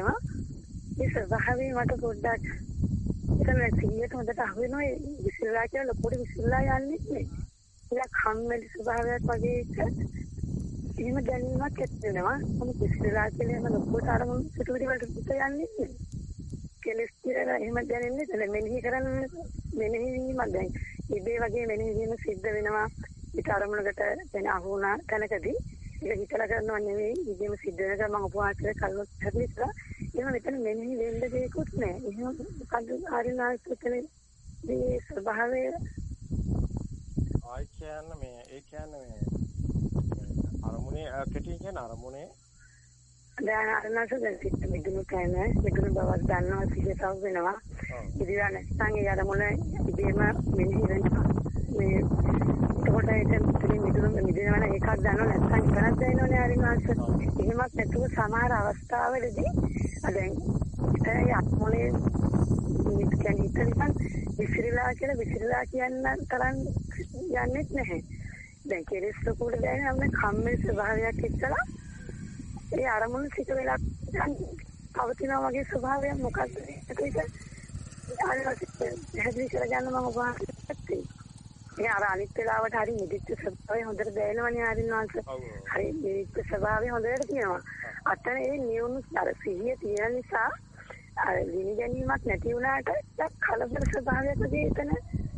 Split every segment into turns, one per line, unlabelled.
වෙනවා. මේ ස්වභාවය මට පොඩ්ඩක් එතන සිහියට හොඳට අහු වෙනවා විසිරලා කියලා ලොකුට විසිරලා යන්නේ නේ. ඒක කම්මැලි ස්වභාවයක් වගේ එක එහෙම දැනීමක් ඇති වෙනවා. මොකද විසිරලා කියලා එහෙම ලොකුට අරමුණු සිතුවිලි වලට පිට යන්නේ නේ. කෙලස් කියලා එහෙම දැනෙන්නේ නැහැ. මෙනෙහි කරන්න මෙනෙහි වීම දැන් ඉබේ වගේ මෙනෙහි වීම සිද්ධ වෙනවා. ඒක අරමුණකට දැන් අහු වුණා තැනකදී ඒක හිතලා කරනව නෙවෙයි. ඉතින් සිද්ධ වෙනක මම උපවාස කරලා කල්වත් හැදෙලා එහෙම මෙතන මෙනෙහි වෙන්න දෙයක්වත් නැහැ. එහෙම මොකද ආරිනාස්තකනේ මේ ස්වභාවය?
ආයි කියන්න මේ ඒ කියන්නේ මේ අරමුණේ කෙටි කියන අරමුණේ.
දැන් ආරිනාස දැන් සිත් මිදුණු කෑම මිදුණු බවක් දන්නවා සිහිසව වෙනවා. ඉතින් නැත්නම් ඒ අරමුණ ඉබේම මෙනෙහි වෙනවා. මේ ඒක මුලින් මිදුණු මිදිනවා නම් ඒකක් දන්නව නැත්නම් එකක් දැනෙනවනේ හරිමාස. එහෙමත් නැතුව සමහර අවස්ථාවලදී දැන් ඒ අත්මොලේ කියන්නේ ඉතින් විසිරලා කියලා විසිරලා කියන්න තරම් යන්නේත් නැහැ. දැන් කෙලස් ලකුඩ දැනෙන අපේ කම්මේ ස්වභාවයක් එක්කලා ඒ අරමුණු සිට වෙලා පවතිනා වගේ ස්වභාවයක් මොකක්ද ඒක අර පැහැදිලි කරගන්න මම වාසිය ඉතින් අර අනිත් වෙලාවට හරි නිදිච්ච ස්වභාවය හොඳට දැනෙනවනේ ආරින්වංශ. හරි නිදිච්ච ස්වභාවය හොඳට තියෙනවා. අතන ඒ නියුණු අර සිහිය තියෙන නිසා අර විනි ගැනීමක් නැති වුණාට කලබල ස්වභාවයක් දෙතන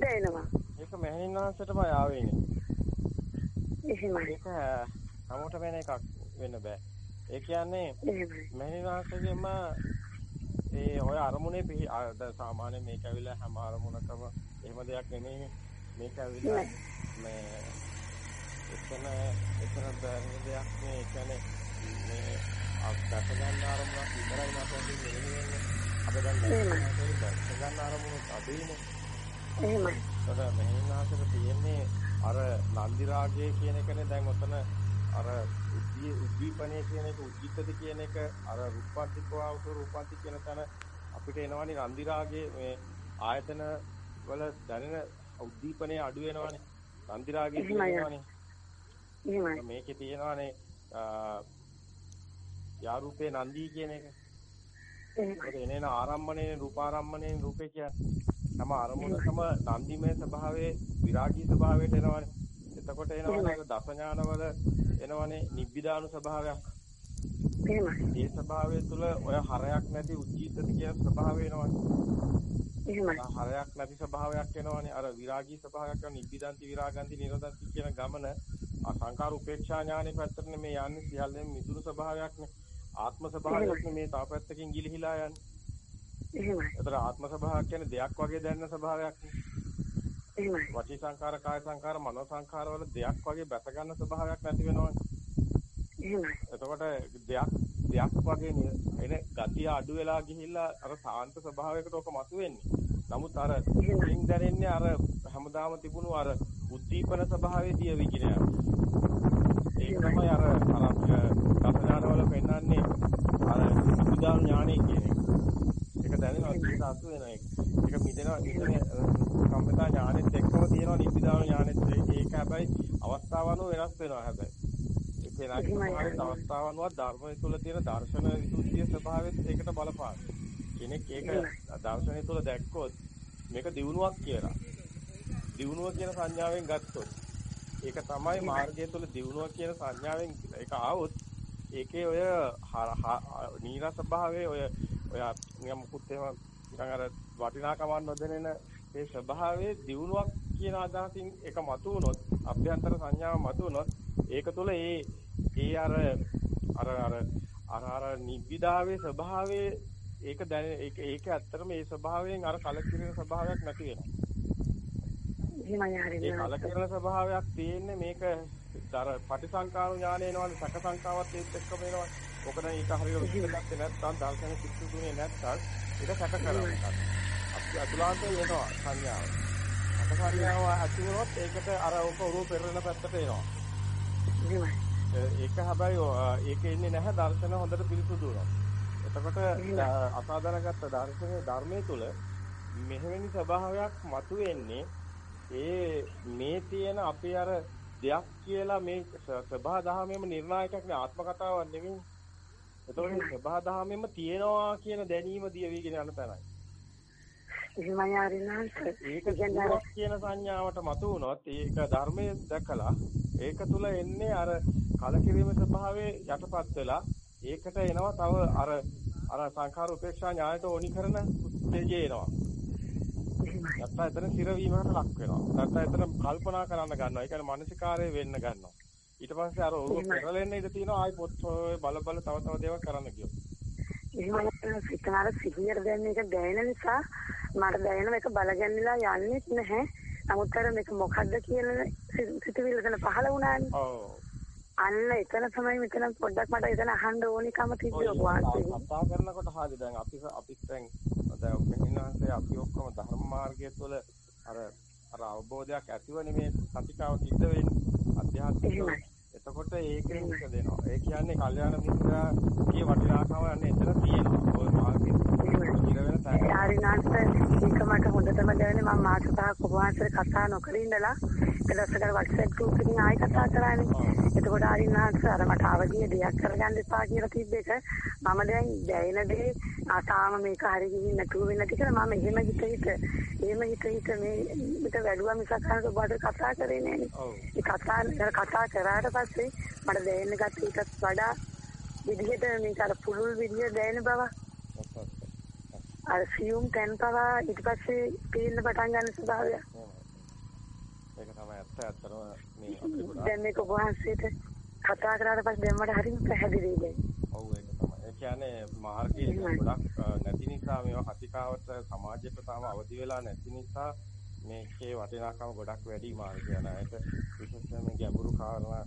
දැනෙනවා.
ඒක මෙහෙණින්වංශයටමයි ආවෙන්නේ.
එහෙමයි.
ඒක හැමෝට වෙන එකක් වෙන්න බෑ. ඒ කියන්නේ මෙහෙණින්වංශගෙම ඒ ඔය අරමුණේ සාමාන්‍ය මේක ඇවිල්ලා හැම අරමුණකම එහෙම දෙයක් නෙමෙයි මේක ඇවිල්ලා මේ එතන එතන බැරි දෙයක් නේ. කියන්නේ මේ අත්දැක ගන්න ආරම්භයක් විතරයි මට වෙන්නේ. අප දැන් දැක ගන්න ආරම්භුත් අදිනේ
එහෙමයි.
අර මෙහිනාසක තියෙන්නේ අර නන්දි රාගය කියන එකනේ දැන් ඔතන අර උද්දී උද්දීපණය කියන එක උද්දිතද කියන එක අර රූපාන්තිකව අවසර රූපාන්තික කියන තැන අපිට එනවනේ නන්දි රාගයේ මේ ආයතන වල දැනෙන උද්දීපනයේ අඩු වෙනවනේ. නන්දිරාගේ තියෙනවනේ.
එහෙමයි.
මේකේ තියෙනවනේ යා රූපේ නන්දී කියන එක. ඒක එනේන ආරම්මණය රූපාරම්මණය රූපේ කියන්නේ. තම අරමුණකම නන්දිමය ස්වභාවයේ විරාගී ස්වභාවයට එනවනේ. එතකොට එනවනේ දස ඥානවල එනවනේ නිබ්බිදානු ස්වභාවයක්.
එහෙමයි.
ඒ ස්වභාවය තුළ ඔය හරයක් නැති උජ්ජීතද කියන ස්වභාවය එනවනේ.
එහෙමයි.
හරයක් නැති ස්වභාවයක් එනවනේ. අර විරාගී ස්වභාවයක් යන නිබ්බිදන්ති විරාගන්ති නිරෝධන්ති කියන ගමන අසංකාර උපේක්ෂා ඥානෙ පැත්තටනේ මේ යන්නේ සියල්ලෙන් මිදුණු ස්වභාවයක්නේ. ආත්ම ස්වභාවයක්නේ මේ තාපැත්තකින් ගිලිහිලා යන්නේ.
එහෙමයි.
ඒතර ආත්ම ස්වභාවයක් කියන්නේ දෙයක් වගේ දැනෙන ස්වභාවයක්නේ.
එහෙමයි.
වචී සංකාර කාය සංකාර මනෝ සංකාර වල දෙයක් වගේ බැස ගන්න ස්වභාවයක් නැති වෙනවනේ.
එහෙමයි.
එතකොට දෙයක් දෙයක් වගේ එන ගතිය අඩු වෙලා ගිහිල්ලා අර සාන්ත ස්වභාවයකට ඔක මතුවෙන්නේ. නමුත් අර ඉන් දැනෙන්නේ අර හැමදාම තිබුණු අර උද්දීපන ස්වභාවයේදී විකිනය. ඒක තමයි අර අර දසඥානවල පෙන්වන්නේ අර විදාන ඥානෙ කියන එක. ඒක දැනෙනවා ඒක අසු වෙන එක. ඒක මිදෙනවා මිදෙන සම්පදා ඥානෙත් එක්කම තියෙනවා නිබ්බිදාන ඥානෙත් ඒක හැබැයි අවස්ථාව අනුව වෙනස් වෙනවා හැබැයි. වෙනස් අවස්ථාවන්වත් ධර්මයේ තුල තියෙන දර්ශන විසුද්ධිය ස්වභාවයත් ඒකට බලපාන. කෙනෙක් ඒක දර්ශනය තුල දැක්කොත් මේක දියුණුවක් කියලා. දියුණුව කියන සංඥාවෙන් ගත්තොත් ඒක තමයි මාර්ගය තුල දියුණුව කියන සංඥාවෙන් ඒක ආවොත් ඒකේ ඔය නීරස භාවයේ ඔය ඔය නිකම් මුකුත් එහෙම නිකන් අර වටිනාකමක් නොදැනෙන ඒ ස්වභාවයේ දියුණුවක් කියන අදහසින් ඒක මතු වුණොත් අභ්‍යන්තර සංඥාව මතු වුණොත් ඒක තුළ ඒ ඒ අර අර අර අර අර නිබ්බිදාවේ ස්වභාවයේ ඒක දැන ඒක ඒක ඇත්තටම ඒ ස්වභාවයෙන් අර කලකිරෙන ස්වභාවයක් නැති වෙනවා.
එහෙමයි
කලකිරෙන ස්වභාවයක් තියෙන්නේ මේක අර පටිසංකාර ඥානය එනවනේ සැක සංකාවත් ඒත් එක්කම එනවා. ඔක දැන් ඊට හරියට විශ්ලේෂණය නැත්නම් දර්ශන පිටුතුනේ නැත්නම් ඒක සැක කරනවා. අපි අතුලාන්තේ එනවා සංඥාව. සංඥාව ඇති වුණොත් ඒකට අර ඔක උරුව පෙරෙන පැත්තට එනවා.
එහෙමයි.
ඒක හැබැයි ඒක ඉන්නේ නැහැ දර්ශන හොඳට පිරිසුදු වෙනවා. එතකොට අසාධාරණගත දර්ශනයේ ධර්මයේ තුල මෙහෙවැනි ස්වභාවයක් මතුවෙන්නේ ඒ මේ තියෙන අපේ අර දෙයක් කියලා මේ සබහා දහමේම නිර්ණායකයක් නේ ආත්ම කතාවක් නෙවෙයි. එතකොට සබහා දහමෙම තියෙනවා කියන දැනීම දිය වීගෙන යන තැනයි.
එහෙමයි ආරිනාන්ස.
ඒක කියන සංඥාවට මතු වුණොත් ඒක ධර්මයේ දැකලා ඒක තුල එන්නේ අර කලකිරීම ස්වභාවයේ යටපත් වෙලා ඒකට එනවා තව අර අර සංඛාර උපේක්ෂා ඥානයට ඕනි කරන ස්ටේජේ එනවා. නැත්නම් එතන ස්ථිර වීමකට ලක් වෙනවා. නැත්නම් එතන කල්පනා කරන්න ගන්නවා. ඒ කියන්නේ මානසිකාරය වෙන්න ගන්නවා. ඊට පස්සේ අර ඕක පෙරලෙන්න ඉඩ තියෙනවා. ආයි පොත් බල බල තව තව දේවල් කරන්න කියනවා.
එහෙම සිතනාර සිහියට දැනෙන එක දැනෙන නිසා මට දැනෙන එක බලගන්නලා යන්නේ නැහැ. නමුත් අර මේක මොකද්ද කියන සිතුවිල්ල එතන පහළ වුණානේ. ඔව්. අන්න එතන තමයි මෙතන පොඩ්ඩක් මට එතන අහන්න ඕනිකම තිබ්බේ ඔබ වහන්සේ.
කතා කරනකොට හරිය දැන් අපි අපි දැන් දැන් මෙහිනාන්සේ අපි ඔක්කොම ධර්ම මාර්ගය තුළ අර අර අවබෝධයක් ඇතිව නෙමේ සතිකාව සිද්ධ වෙන්නේ. අධ්‍යාත්මික එතකොට ඒකෙන් එක දෙනවා. ඒ කියන්නේ කල්යාණ මිත්‍රාගේ වටිනාකම යන්නේ එතන තියෙනවා. ඔය මාර්ගෙ ඉර වෙන තැන.
ආරිනාන්ත ඒක මට හොඳටම දැනෙන්නේ මම මාස පහක් උපවාසයේ කතා නොකර ඉඳලා ඊටසකට WhatsApp group එකකින් ආයෙ කතා කරානේ. එතකොට ආරිනාන්ත අර මට අවදිය දෙයක් කරගන්න එපා කියලා තිබ්බ එක මම දැන් දැයින දේ ආතාම මේක හරි ගිහින් නැතුව වෙන්න කියලා මම එහෙම හිත හිත එහෙම හිත හිත මේ මේක වැළුවා මිසක් අහන්න ඔබට කතා කරේ නෑනේ. ඒ කතා කතා කරාට පස්සේ පස්සේ මට දැනෙන්න ගත්ත ඊටත් වඩා විදිහට මේක අර පුළුල් විදිහ දැනෙන බව අර සියුම් තැන් පවා ඊට පස්සේ පේන්න පටන් ගන්න ස්වභාවය.
ඒක තමයි ඇත්ත ඇත්තම මේ
දැන් මේක වහන්සේට කතා කරාට පස්සේ දැන් මට හරිම පැහැදිලි දැන්.
ඔව් ඒක තමයි. ඒ කියන්නේ මාර්ගයේ ගොඩක් නැති නිසා මේවා කතිකාවට සමාජයට තාම අවදි වෙලා නැති නිසා මේකේ වටිනාකම ගොඩක් වැඩි මාර්ගය අයට විශේෂයෙන්ම ගැඹුරු කාරණා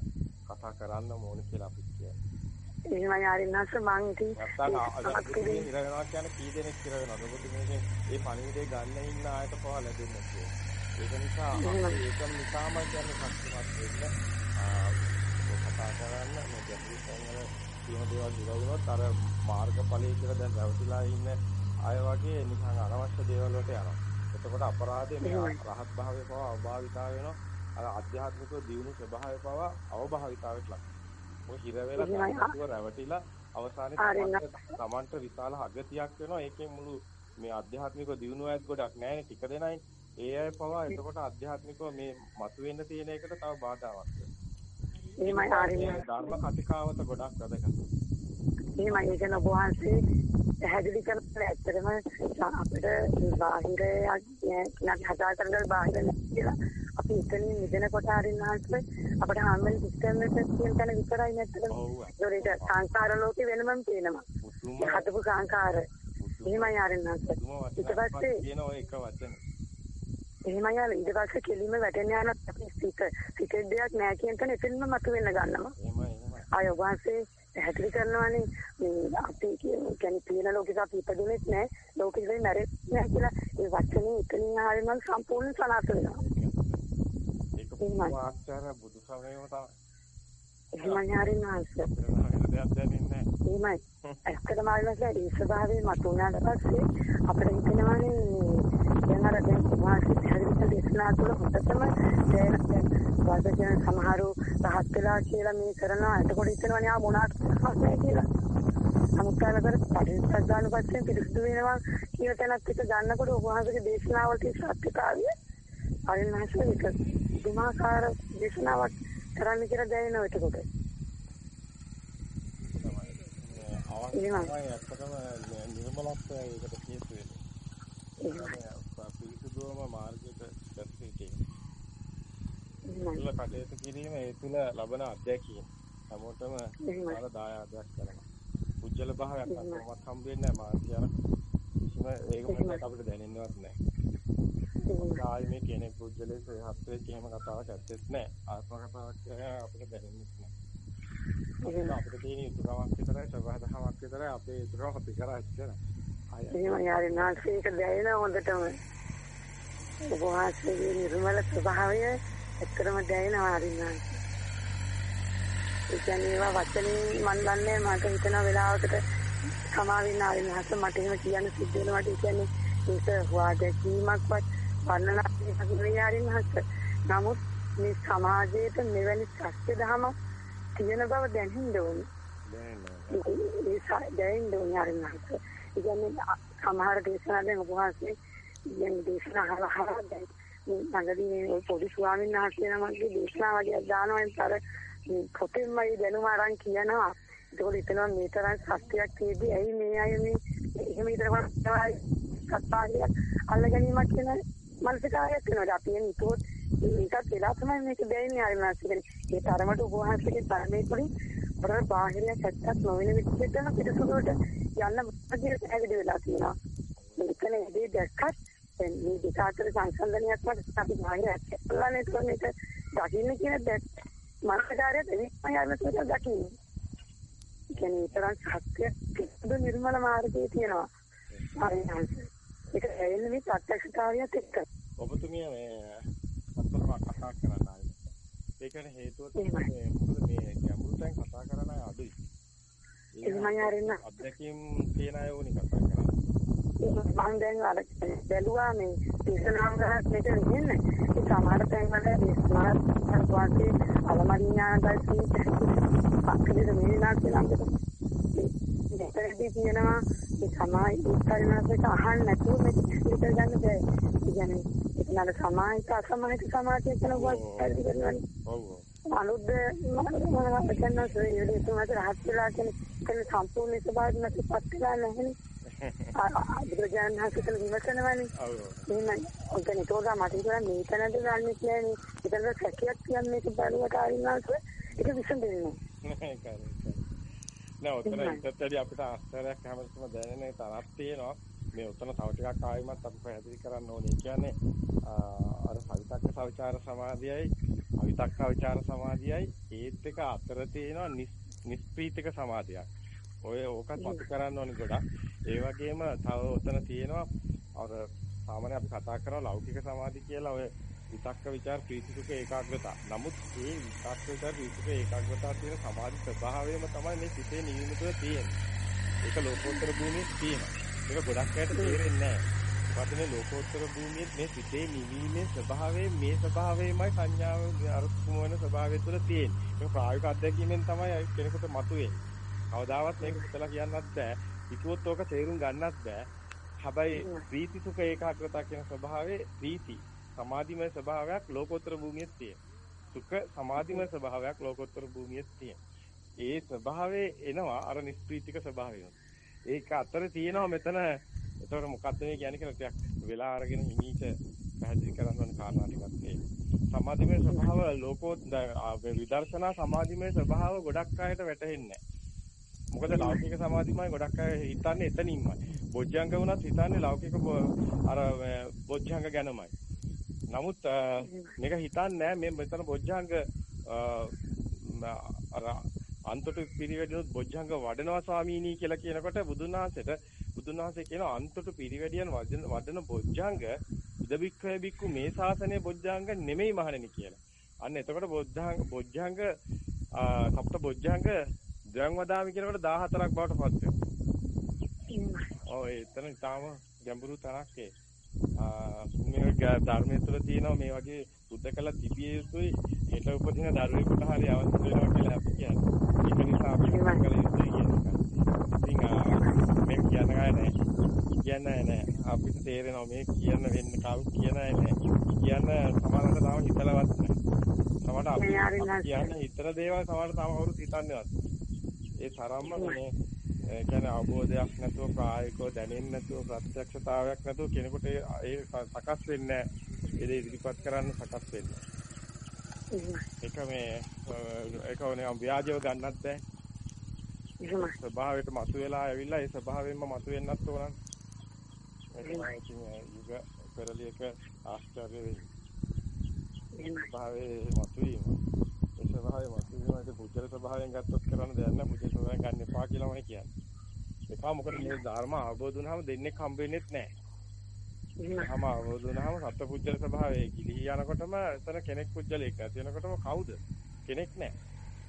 කතා කරන්න ඕනේ කියලා අපි කියන්නේ.
එහෙමයි ආරින්නස් මං ඉතින්
නැත්නම් ඉර වෙනවා කියන්නේ කී දෙනෙක් ඉර වෙනවද? මොකද මේකේ මේ පණිවිඩය ගන්න ඉන්න ආයත පහ ලැබෙන්නේ නැහැ. ඒක නිසා ඒක නිසාම කියන්නේ ශක්තිමත් වෙන්න කතා කරන්න මේ ගැඹුරු සංවර කියන දේවල් ඉර වුණොත් අර මාර්ගඵලයේ කියලා දැන් රැවටිලා ඉන්න අය වගේ නිකන් අනවශ්‍ය දේවල් වලට යනවා. එතකොට අපරාධය මේ රහත් භාවය පව අභාවිතා වෙනවා. අර ආධ්‍යාත්මික දියුණු ස්වභාවය පවා අවභාවිතාවට ලක්. මොකද හිර වෙලා සම්පූර්ණ රැවටිලා අවසානයේ තමන්ට විශාල අගතියක් වෙනවා. ඒකෙන් මුළු මේ ආධ්‍යාත්මික දියුණුවයත් ගොඩක් නැහැ ටික දෙනයි. ඒ අය පවා එතකොට ආධ්‍යාත්මිකව මේ මතුවෙන්න තියෙන එකට තව බාධාවක්
එහෙමයි ආරිය
ධර්ම කතිකාවත ගොඩක් වැදගත්.
එහෙමයි ඒක නබ වහන්සේ පැහැදිලි කරලා ඇත්තටම අපිට බාහිර නැත් හදා කරගන්න බාහිර කියලා අපි එතනින් මිදෙනකොට අරින්නාට අපිට හම්බෙන සිස්ටම් එක කියන තැන විතරයි නැත්තද? ඒක සංස්කාර ලෝකේ වෙනමම තියෙනවා. හදපු සංස්කාර. එහෙමයි අරින්නාට. ඊට පස්සේ
කියන ඔය එක වචන.
එහෙමයි යාල ඊට පස්සේ කෙලින්ම වැටෙන්න යන අපි සිත සිතේ දෙයක් නැහැ කියන තැන එතනම මතුවෙන්න ගන්නවා.
එහෙමයි.
ආය වාසේ පැහැදිලි කරනවානේ මේ අපි කියන්නේ තියෙන ලෝකෙක අපි ඉපදුනේත් නැහැ ලෝකෙ ඉඳන් මැරෙන්නේ නැහැ කියලා ඒ වචනේ එතනින් ආයෙම සම්පූර්ණ සනාථ වෙනවා.
එහෙමයි. ආචාර බුදු සමයේම තමයි.
එහෙමයි හරින ආශ්‍රය.
දෙයක් දැනෙන්නේ නැහැ.
එහෙමයි. ඇත්තටම ඒ ස්වභාවයෙන් මතුණාට පස්සේ අපිට හිතෙනවානේ දැන් අර දැන් වාසිත හැදිච්ච දේශනා තුළ හොඳටම දැන් වාදජන සමහරු රහත් වෙලා කියලා මේ කරනවා. එතකොට හිතනවානේ ආ මොනවාට නැහැ කියලා. සමුත්කාර කර පරිස්සග්ගාන පස්සේ පිරිසුදු වෙනවා කියන තැනත් එක ගන්නකොට උපවාසක දේශනාවලදී සත්‍යතාවය අරින්නහස එක දුමාකාර දේශනාවක් කරන්න කියලා දැනෙනවා එතකොට.
තමයි ඇත්තටම නිර්මලත්වය ඒකට හේතු වෙන්නේ. පිරිසුදුවම මාර්ගයට දැක්කේ තියෙනවා. කටයුතු කිරීම ඒ තුළ ලබන අත්දැකීම හැමෝටම බාල දායාදයක් කරනවා. උජ්ජල භාවයක් කොහොමවත් හම්බ වෙන්නේ නැහැ මාර්ගය කිසිම ඒකමකට අපිට දැනෙන්නවත් නැහැ. ආයි මේ කෙනෙක් පුද්ගලයෙක් හත් වෙච්ච එහෙම කතාවක් ඇත්තෙත් නැහැ. ආත්ම කතාවක් අපිට දැනෙන්නේ නැහැ. අපිට තියෙන යුතුයකමක් විතරයි සබහදහමක් විතරයි අපේ යුතුයකම අපි කරා ඉච්චර.
එහෙම යාරි නාසික දැනෙන හොඳටම උපවාසයේ නිර්මල ස්වභාවය එක්තරම දැනෙනවා හරිනාන්ස. ඒ කියන්නේ ඒවා වචනේ මන් දන්නේ මට හිතන වෙලාවකට සමාවින්න ආරිනහස මට එහෙම කියන්න සිද්ධ වෙනවා මට කියන්නේ ඒක හොවා දැකීමක්වත් කිරීමකින් ආරින් හස්ස. නමුත් මේ සමාජයේට මෙවැනි සත්‍ය දහම තියෙන බව දැනෙන්න ඕනේ.
දැනෙන්න
ඒ දැයින් දුන්නාරින්නත්. ඉතින් සමහර දේශනා දැන් උපවාසයේ ඉතින් දේශනා අහලා දැන් ළඟදී මේ පොඩි ස්වාමීන් වහන්සේ නමක්ගේ දේශනා වගේ දානවා අර පොතෙන්ම ඒ දැනුම අරන් කියනවා. ඒකෝල හිතනවා මේ තරම් සත්‍යයක් තියෙද්දි ඇයි මේ අය මේ එහෙම විතරක් කතාවක් අල්ල ගැනීමක් කියන මනසකාරයක් වෙනවා. අපි එන්නේ හිතුවොත් ඒකත් වෙලා තමයි මේක දෙන්නේ අර මාසිකේ. ඒ තරමට උපවාසයේ ධර්මයේ තුලින් අර බාහිරයක් ඇත්තක් නොවන විදිහට පිටසුරට යන්න මොකද ඇවිද වෙලා තියෙනවා. මෙතන ඉදී දැක්කත් දැන් මේ දෙක අතර සංසන්දනයක් වගේ අපි බාහිර ඇත්තලා නේද මේක දකින්න කියන දැක් මනසකාරය දෙවියන් යන තුර දකින්න. කියන්නේ තරම් සත්‍ය පිටු නිර්මල මාර්ගයේ තියෙනවා. හරියට. ඒක ඇයෙන්නේ මේ ප්‍රත්‍යක්ෂතාවියත් එක්ක.
ඔබතුමිය මේ අත්තරම කතා කරන්න ආවේ. ඒකට හේතුව තමයි මොකද මේ ගැඹුරු තැන් කතා කරන අය අඩුයි.
එහෙමයි අරින්න.
අත්දැකීම් තියෙන අය ඕනි කතා කරන්න.
මම දැන් අර බැලුවා මේ දේශනාව ගහත් මෙතන ඉන්නේ. ඒ සමහර තැන්වල දේශනා වාසේ අලමරිඥානයි පක්කේ මේ නාස්ති නම් දෙතරදී කියනවා ඒ සමායි උත්තරනාසක අහන්න නැතුව මේක ගන්න බෑ. කියන්නේ නල සමාහිත අසමාහිත සමාජය කියන පැහැදිලි කරනවානේ. ඔව්. අනුද්ද මම කියන සෝයේ තුමත රහත් වෙලා කියන කියන සම්පූර්ණ ස්වභාවය නැතිපත් වෙලා නැහෙනේ. බුදුරජාණන් වහන්සේ විමසනවානේ. ඔව්. එහෙනම් ඔතන තෝරා මට කියලා මේක නැද ගන්නෙ කියන්නේ. ඒතර සැකයක් කියන්නේ බලුවට ආරින්නාස ඒක විසඳෙන්නේ නැහැ.
නෑ ඔතන ඉතත්තරි අපිට ආස්තරයක් හැමතිස්සම දැනෙන තරක් තියෙනවා. මේ උතන තව ටිකක් ආයෙමත් අපි පැහැදිලි කරන්න ඕනේ. කියන්නේ අර සවිතක්ක සවිචාර සමාධියයි අවිතක්ක විචාර සමාධියයි ඒත් එක අතර තියෙනවා නිස්ප්‍රීතික සමාධියක්. ඔය ඕකත් මතු කරන්න ඕනේ ගොඩක්. ඒ වගේම තව උතන තියෙනවා අර සාමාන්‍ය අපි කතා කරන ලෞකික සමාධි කියලා ඔය විතක්ක ਵਿਚාර ප්‍රීති සුඛ ඒකාග්‍රතාව. නමුත් මේ විතක්ක විචාර ප්‍රීති සුඛ ඒකාග්‍රතාව තියෙන සමාධි ස්වභාවයම තමයි මේ සිතේ නිවීම තුළ තියෙන්නේ. ඒක ලෝකෝත්තර භූමියේ තියෙනවා. මේක ගොඩක් අයට තේරෙන්නේ නැහැ. මොකද මේ ලෝකෝත්තර භූමියේ මේ සිතේ නිවීමේ ස්වභාවය මේ ස්වභාවයමයි සංඥාව අරුක්කුම වෙන ස්වභාවය තුළ තියෙන්නේ. මේක ප්‍රායෝගික අත්දැකීමෙන් තමයි කෙනෙකුට මතුවෙන්නේ. කවදාවත් මේක හිතලා කියන්නත් බෑ. හිතුවොත් ඕක තේරුම් ගන්නත් බෑ. හැබැයි ප්‍රීති සුඛ ඒකාග්‍රතාව කියන ස්වභාවයේ ප්‍රීති සමාධිමය ස්වභාවයක් ලෝකෝත්තර භූමියේ තියෙනවා. සුඛ සමාධිමය ස්වභාවයක් ලෝකෝත්තර භූමියේ තියෙනවා. ඒ ස්වභාවයේ එනවා අර නිස්ප්‍රීතික ස්වභාවය. ඒක අතර තියෙනවා මෙතන එතකොට මොකක්ද මේ කියන්නේ කියලා ටිකක් වෙලා අරගෙන හිමීට පැහැදිලි කරන්න ඕන කාරණා ටිකක් තියෙනවා. සමාධිමය ස්වභාව ලෝකෝ විදර්ශනා සමාධිමය ස්වභාව ගොඩක් අයට වැටහෙන්නේ මොකද ලෞකික සමාධිමය ගොඩක් අය හිතන්නේ එතනින්මයි. බොජ්ජංග වුණත් හිතන්නේ ලෞකික අර බොජ්ජංග ගැනමයි. නමුත් මේක හිතන්නේ මේ මෙතන බොජ්ජංග අර අන්තොට පිරිවැඩිනොත් බොජ්ජංග වඩනවා ස්වාමීනි කියලා කියනකොට බුදුන් වහන්සේට බුදුන් වහන්සේ කියන අන්තොට පිරිවැඩියන් වඩන බොජ්ජංග ඉදබික්ඛය බික්කු මේ ශාසනයේ බොජ්ජංග නෙමෙයි මහණෙනි කියලා. අන්න එතකොට බොජ්ජංග බොජ්ජංග සප්ත බොජ්ජංග දැන් වදාමි කියනකොට 14ක් බවට පත් වෙනවා. ඔය එතන තාම ගැඹුරු තරක් ඒ. මේ ධර්මයේ තුල තියෙනවා මේ වගේ බුද්ධ කළ තිබිය යුතුයි හෙට උපදින දරුවෙකුට හරි අවශ්‍ය වෙනවා කියලා අපි කියන්නේ. ඒක නිසා අපි කල යුතුයි කියන එක. ඉතින් මේ කියන අය නෑ. කියන්නේ නෑ. අපිට තේරෙනවා මේ කියන වෙන්න කවුරු කියන අය නෑ. කියන්න සමහරවිට තාම හිතලවත් නෑ. සමහරවිට අපි කියන්නේ හිතන දේවල් සමහරවිට තාම කවුරුත් හිතන්නේවත්. ඒ තරම්ම මේ කියන්නේ අවබෝධයක් නැතුව ප්‍රායෝගිකව දැනෙන්නේ නැතුව ප්‍රත්‍යක්ෂතාවයක් නැතුව කෙනෙකුට ඒ සකස් වෙන්නේ. ඒ ඉදිරිපත් කරන්න සකස් වෙන්නේ. ඒක මේ ඒක ඕනේ ව්‍යාජව ගන්නත් බෑ. ස්වභාවයට මතුවලා ඇවිල්ලා ඒ ස්වභාවයෙන්ම මතුවෙන්නත් ඕන. ඒක යුග පෙරලියක ආශ්චර්ය වෙයි. ස්වභාවයේ මතුවීම. ඒ ස්වභාවය පුජ්‍යල ස්වභාවයෙන් ගත්තොත් කරන්න දෙයක් නැහැ. පුජ්‍ය ස්වභාවයෙන් ගන්න එපා කියලාමයි කියන්නේ. එපා මොකද මේ ධර්ම අවබෝධ වුණාම දෙන්නේ හම්බ වෙන්නේත් නැහැ. එහෙනම් අවබෝධ වුණාම සත්පුජ්‍යල ස්වභාවයේ ගිලිහි යනකොටම එතන කෙනෙක් පුජ්‍යලෙක් නැති වෙනකොටම කවුද? කෙනෙක් නැහැ.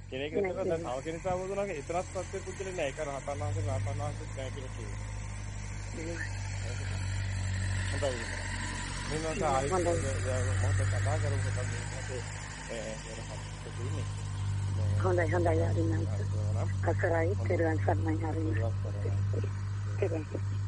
කෙනෙක් නැතර දැන් තව කෙනෙක් අවබෝධ වුණාම එතරම් සත්‍ය පුජ්‍යලෙ නැහැ. ඒක රහතන් වහන්සේ රහතන් වහන්සේ නැහැ කියලා කියනවා. හොඳයි. මෙන්නට ආයෙත් මොකද කතා කරමු තමයි. ඒ ඒ
හොඳයි හොඳයි ආරණාස.
එහෙනම්
අසරයි පෙරවන් සර්ණයි ආරණාස.
ඉවත් කරනවා.
කෙරේ.